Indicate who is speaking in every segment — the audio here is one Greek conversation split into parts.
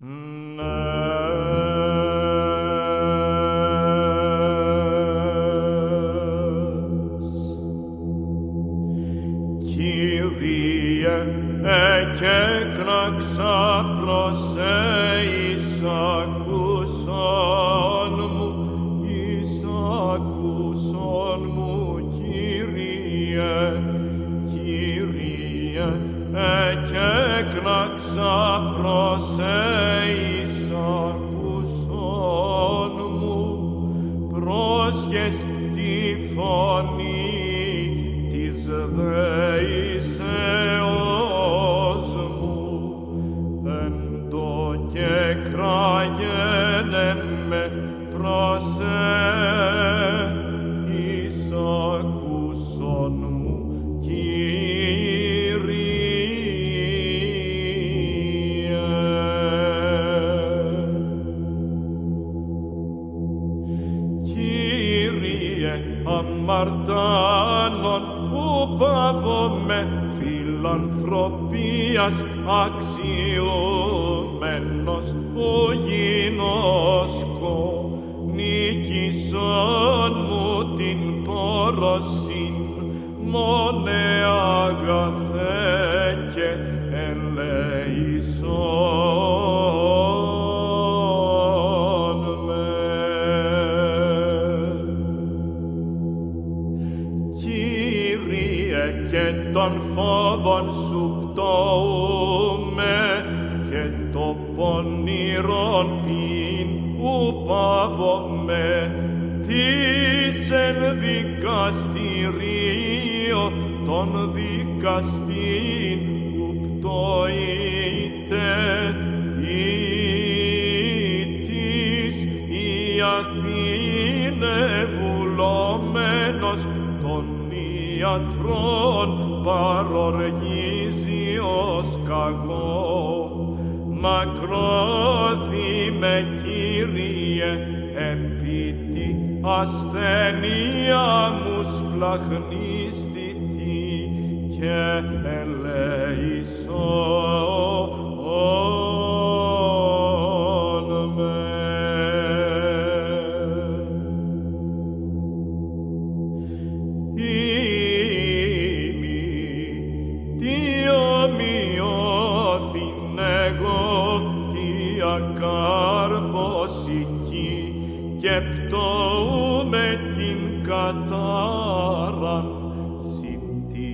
Speaker 1: Kyrie ekekraksa proseisakousanmu, isakousanmu, Kyrie, Kyrie, μου, Κύριε, Κύριε, εκέκραξα προς εισακούσον μου, πρόσχες τη φωνή της δεήσεώς αμαρτάνων που πάβομαι φιλανθρωπίας αξιωμένος ο γινώσκο νίκησον μου την πόρωσιν μόνε αγαθέ και ελεησόν των φόβων σου πτώουμε και το πονηρόν πίν ου πάβομαι της εν δικαστηρίο των δικαστήν ου ιατρών παροργίζει ως καγό. Μακρόθη με Κύριε επί τη ασθενεία μου σπλαχνίστητη και ελεησόν εγώ, τι ακάρποσικη και πτώουμε την κατάραν, συ τι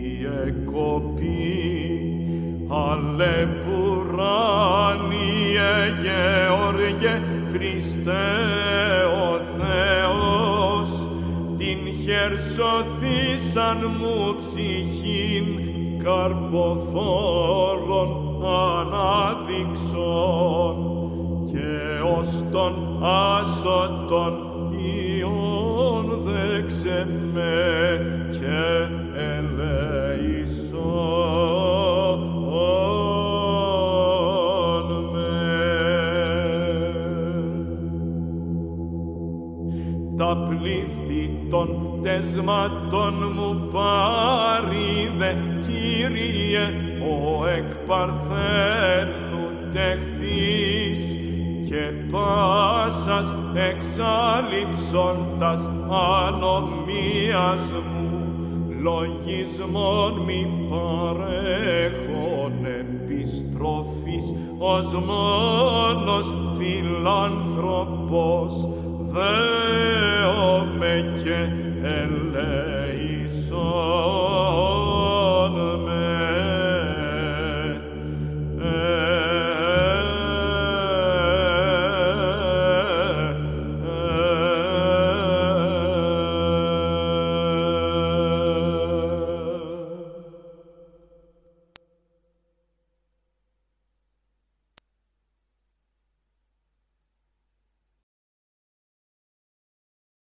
Speaker 1: εκοπή, αλεπουράνιε Γεώργε Χριστέ ο Θεός, την χερσοθήσαν μου ψυχήν καρποφόρων ανάδειξον και ως τον άσωτον ιών δέξε με και ελεησόν τα πλήθη των τεσμάτων μου πάριδε, Κύριε, ο εκ παρθένου τεχθείς και πάσας εξάλληψοντας ανομίας μου, λογισμόν μη παρέχον επιστροφής ως μόνος φιλάνθρωπος Δέομαι και